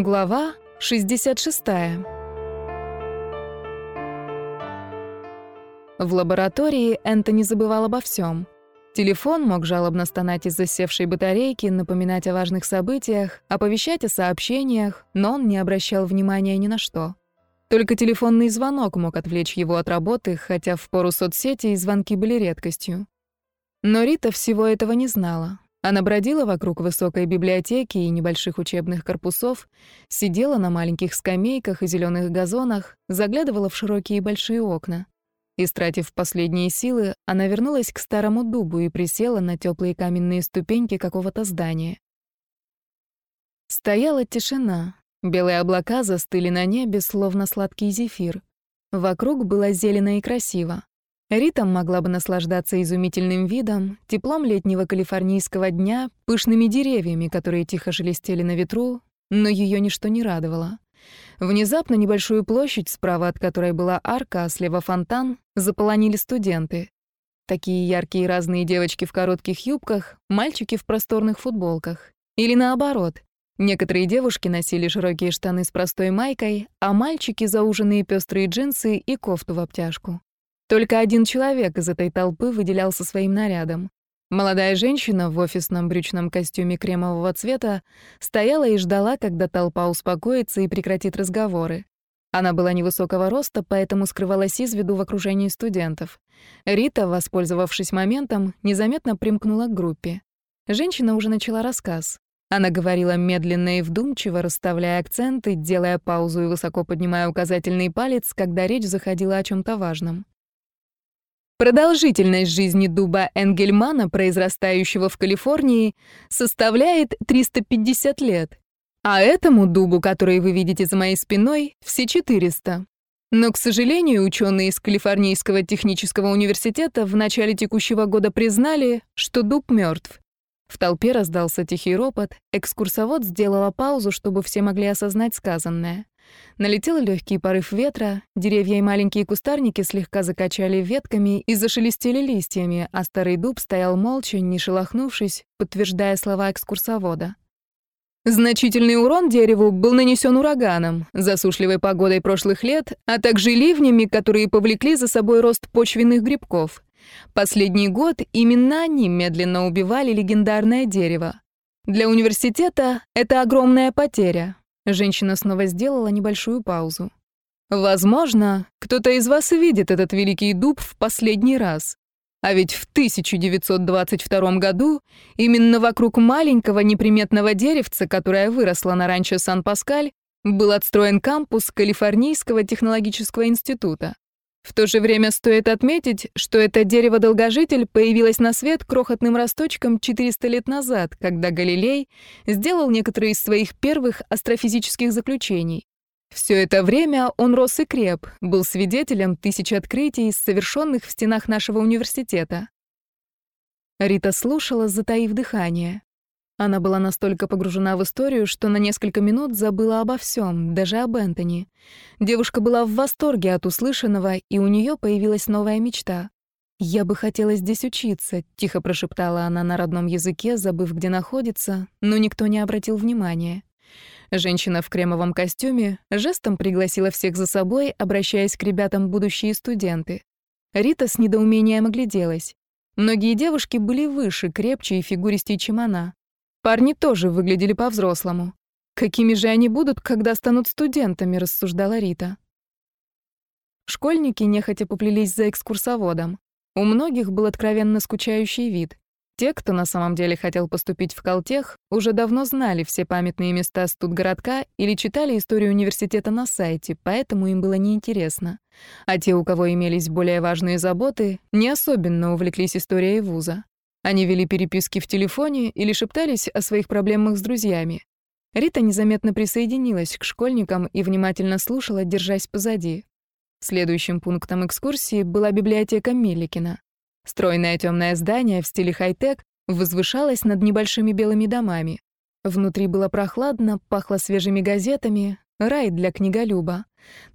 Глава 66. В лаборатории Энтони забывал обо всем. Телефон мог жалобно стонать из-за севшей батарейки, напоминать о важных событиях, оповещать о сообщениях, но он не обращал внимания ни на что. Только телефонный звонок мог отвлечь его от работы, хотя в пору соцсети звонки были редкостью. Но Рита всего этого не знала. Она бродила вокруг высокой библиотеки и небольших учебных корпусов, сидела на маленьких скамейках и зеленых газонах, заглядывала в широкие большие окна. Истратив последние силы, она вернулась к старому дубу и присела на теплые каменные ступеньки какого-то здания. Стояла тишина. Белые облака застыли на небе, словно сладкий зефир. Вокруг было зелено и красиво. Рита могла бы наслаждаться изумительным видом, теплом летнего калифорнийского дня, пышными деревьями, которые тихо шелестели на ветру, но ее ничто не радовало. Внезапно небольшую площадь, справа от которой была арка, а слева фонтан, заполонили студенты. Такие яркие разные девочки в коротких юбках, мальчики в просторных футболках. Или наоборот. Некоторые девушки носили широкие штаны с простой майкой, а мальчики — зауженные пестрые джинсы и кофту в обтяжку. Только один человек из этой толпы выделялся своим нарядом. Молодая женщина в офисном брючном костюме кремового цвета стояла и ждала, когда толпа успокоится и прекратит разговоры. Она была невысокого роста, поэтому скрывалась из виду в окружении студентов. Рита, воспользовавшись моментом, незаметно примкнула к группе. Женщина уже начала рассказ. Она говорила медленно и вдумчиво, расставляя акценты, делая паузу и высоко поднимая указательный палец, когда речь заходила о чем то важном. Продолжительность жизни дуба Энгельмана, произрастающего в Калифорнии, составляет 350 лет. А этому дубу, который вы видите за моей спиной, все 400. Но, к сожалению, ученые из Калифорнийского технического университета в начале текущего года признали, что дуб мертв. В толпе раздался тихий ропот, экскурсовод сделала паузу, чтобы все могли осознать сказанное. Налетел легкий порыв ветра, деревья и маленькие кустарники слегка закачали ветками и зашелестели листьями, а старый дуб стоял молча, не шелохнувшись, подтверждая слова экскурсовода. Значительный урон дереву был нанесен ураганом, засушливой погодой прошлых лет, а также ливнями, которые повлекли за собой рост почвенных грибков. Последний год именно они медленно убивали легендарное дерево. Для университета это огромная потеря, Женщина снова сделала небольшую паузу. Возможно, кто-то из вас видит этот великий дуб в последний раз. А ведь в 1922 году именно вокруг маленького неприметного деревца, которое выросло на ранчо Сан-Паскаль, был отстроен кампус Калифорнийского технологического института. В то же время стоит отметить, что это дерево-долгожитель появилось на свет крохотным росточком 400 лет назад, когда Галилей сделал некоторые из своих первых астрофизических заключений. Все это время он рос и креп, был свидетелем тысяч открытий, совершенных в стенах нашего университета. Рита слушала, затаив дыхание. Она была настолько погружена в историю, что на несколько минут забыла обо всем, даже об Энтони. Девушка была в восторге от услышанного, и у нее появилась новая мечта. «Я бы хотела здесь учиться», — тихо прошептала она на родном языке, забыв, где находится, но никто не обратил внимания. Женщина в кремовом костюме жестом пригласила всех за собой, обращаясь к ребятам будущие студенты. Рита с недоумением огляделась. Многие девушки были выше, крепче и фигуристей, чем она. Парни тоже выглядели по-взрослому. Какими же они будут, когда станут студентами, рассуждала Рита. Школьники нехотя поплелись за экскурсоводом. У многих был откровенно скучающий вид. Те, кто на самом деле хотел поступить в Калтех, уже давно знали все памятные места студгородка или читали историю университета на сайте, поэтому им было неинтересно. А те, у кого имелись более важные заботы, не особенно увлеклись историей вуза. Они вели переписки в телефоне или шептались о своих проблемах с друзьями. Рита незаметно присоединилась к школьникам и внимательно слушала, держась позади. Следующим пунктом экскурсии была библиотека Милликина. Стройное темное здание в стиле хай-тек возвышалось над небольшими белыми домами. Внутри было прохладно, пахло свежими газетами, рай для книголюба.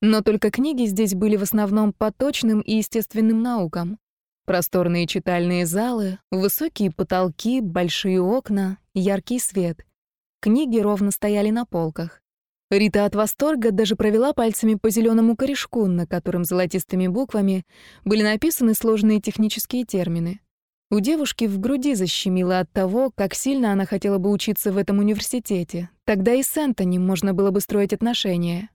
Но только книги здесь были в основном по точным и естественным наукам. Просторные читальные залы, высокие потолки, большие окна, яркий свет. Книги ровно стояли на полках. Рита от восторга даже провела пальцами по зеленому корешку, на котором золотистыми буквами были написаны сложные технические термины. У девушки в груди защемило от того, как сильно она хотела бы учиться в этом университете. Тогда и с Энтони можно было бы строить отношения.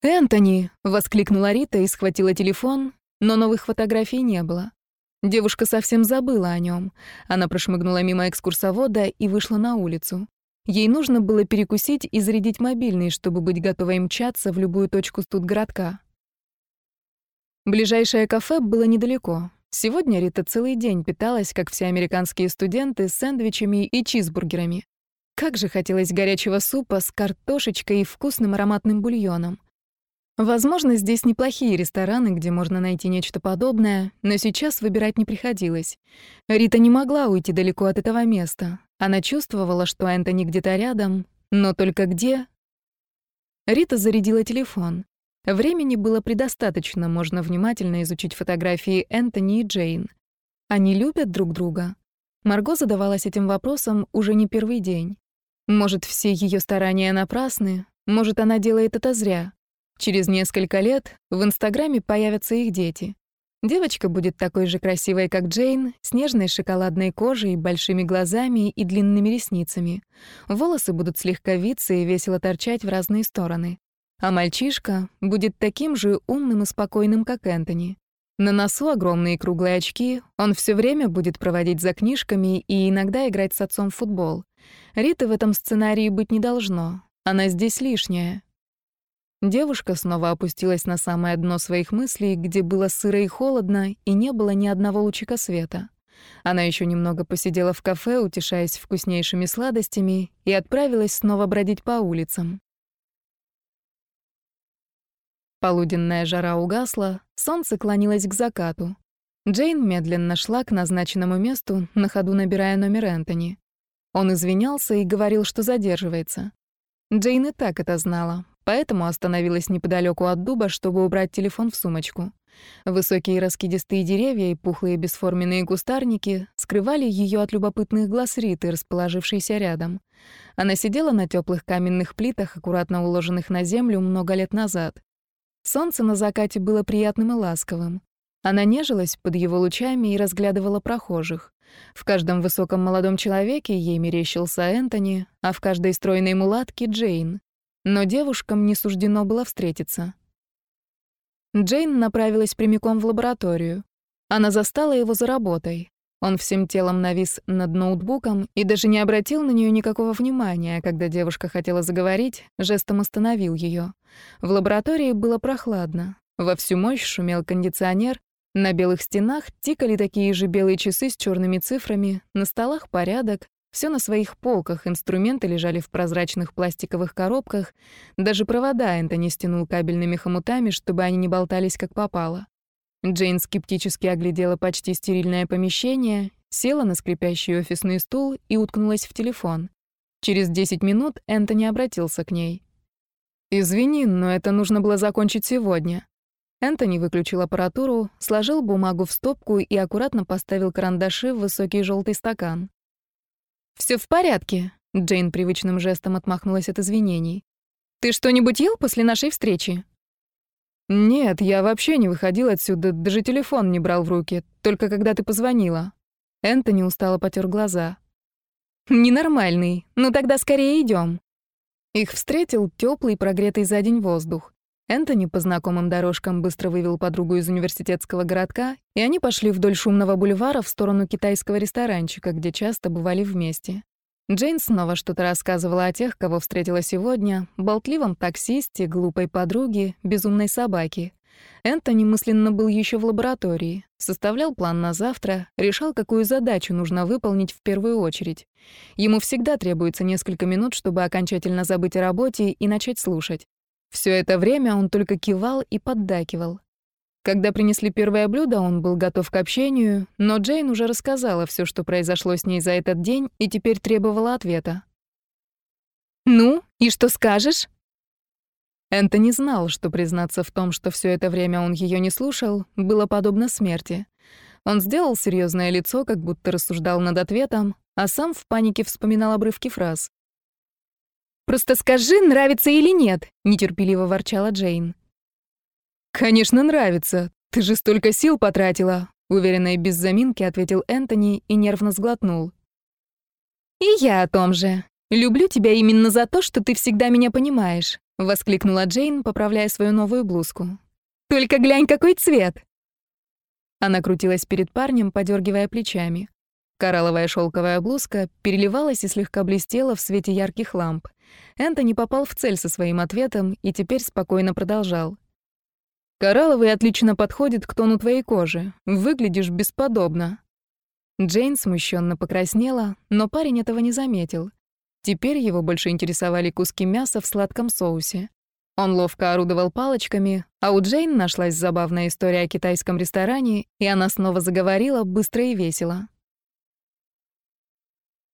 «Энтони!» — воскликнула Рита и схватила телефон, но новых фотографий не было. Девушка совсем забыла о нем. Она прошмыгнула мимо экскурсовода и вышла на улицу. Ей нужно было перекусить и зарядить мобильный, чтобы быть готовой мчаться в любую точку студгородка. Ближайшее кафе было недалеко. Сегодня Рита целый день питалась, как все американские студенты, сэндвичами и чизбургерами. Как же хотелось горячего супа с картошечкой и вкусным ароматным бульоном. Возможно, здесь неплохие рестораны, где можно найти нечто подобное, но сейчас выбирать не приходилось. Рита не могла уйти далеко от этого места. Она чувствовала, что Энтони где-то рядом, но только где? Рита зарядила телефон. Времени было предостаточно, можно внимательно изучить фотографии Энтони и Джейн. Они любят друг друга. Марго задавалась этим вопросом уже не первый день. Может, все ее старания напрасны, может, она делает это зря. Через несколько лет в Инстаграме появятся их дети. Девочка будет такой же красивой, как Джейн, с нежной шоколадной кожей, большими глазами и длинными ресницами. Волосы будут слегка виться и весело торчать в разные стороны. А мальчишка будет таким же умным и спокойным, как Энтони. На носу огромные круглые очки, он все время будет проводить за книжками и иногда играть с отцом в футбол. Риты в этом сценарии быть не должно. Она здесь лишняя. Девушка снова опустилась на самое дно своих мыслей, где было сыро и холодно, и не было ни одного лучика света. Она еще немного посидела в кафе, утешаясь вкуснейшими сладостями, и отправилась снова бродить по улицам. Полуденная жара угасла, солнце клонилось к закату. Джейн медленно шла к назначенному месту, на ходу набирая номер Энтони. Он извинялся и говорил, что задерживается. Джейн и так это знала, поэтому остановилась неподалеку от дуба, чтобы убрать телефон в сумочку. Высокие раскидистые деревья и пухлые бесформенные кустарники скрывали ее от любопытных глаз Риты, расположившейся рядом. Она сидела на теплых каменных плитах, аккуратно уложенных на землю много лет назад. Солнце на закате было приятным и ласковым. Она нежилась под его лучами и разглядывала прохожих. В каждом высоком молодом человеке ей мерещился Энтони, а в каждой стройной мулатке — Джейн но девушкам не суждено было встретиться. Джейн направилась прямиком в лабораторию. Она застала его за работой. Он всем телом навис над ноутбуком и даже не обратил на нее никакого внимания, когда девушка хотела заговорить, жестом остановил ее. В лаборатории было прохладно. Во всю мощь шумел кондиционер, на белых стенах тикали такие же белые часы с черными цифрами, на столах порядок, все на своих полках, инструменты лежали в прозрачных пластиковых коробках, даже провода Энтони стянул кабельными хомутами, чтобы они не болтались как попало. Джейн скептически оглядела почти стерильное помещение, села на скрипящий офисный стул и уткнулась в телефон. Через 10 минут Энтони обратился к ней. «Извини, но это нужно было закончить сегодня». Энтони выключил аппаратуру, сложил бумагу в стопку и аккуратно поставил карандаши в высокий желтый стакан. Все в порядке», — Джейн привычным жестом отмахнулась от извинений. «Ты что-нибудь ел после нашей встречи?» «Нет, я вообще не выходил отсюда, даже телефон не брал в руки, только когда ты позвонила». Энтони устало потер глаза. «Ненормальный. Ну тогда скорее идем. Их встретил теплый, прогретый за день воздух. Энтони по знакомым дорожкам быстро вывел подругу из университетского городка, и они пошли вдоль шумного бульвара в сторону китайского ресторанчика, где часто бывали вместе. Джейн снова что-то рассказывала о тех, кого встретила сегодня, болтливом таксисте, глупой подруге, безумной собаке. Энтони мысленно был еще в лаборатории, составлял план на завтра, решал, какую задачу нужно выполнить в первую очередь. Ему всегда требуется несколько минут, чтобы окончательно забыть о работе и начать слушать. Все это время он только кивал и поддакивал. Когда принесли первое блюдо, он был готов к общению, но Джейн уже рассказала все, что произошло с ней за этот день, и теперь требовала ответа. «Ну, и что скажешь?» Энтони знал, что признаться в том, что все это время он ее не слушал, было подобно смерти. Он сделал серьезное лицо, как будто рассуждал над ответом, а сам в панике вспоминал обрывки фраз. Просто скажи, нравится или нет», — нетерпеливо ворчала Джейн. «Конечно, нравится. Ты же столько сил потратила», — уверенно и без заминки ответил Энтони и нервно сглотнул. «И я о том же. Люблю тебя именно за то, что ты всегда меня понимаешь», — воскликнула Джейн, поправляя свою новую блузку. «Только глянь, какой цвет!» Она крутилась перед парнем, подергивая плечами. Коралловая шелковая блузка переливалась и слегка блестела в свете ярких ламп. Энтони попал в цель со своим ответом и теперь спокойно продолжал. «Коралловый отлично подходит к тону твоей кожи. Выглядишь бесподобно». Джейн смущенно покраснела, но парень этого не заметил. Теперь его больше интересовали куски мяса в сладком соусе. Он ловко орудовал палочками, а у Джейн нашлась забавная история о китайском ресторане, и она снова заговорила быстро и весело.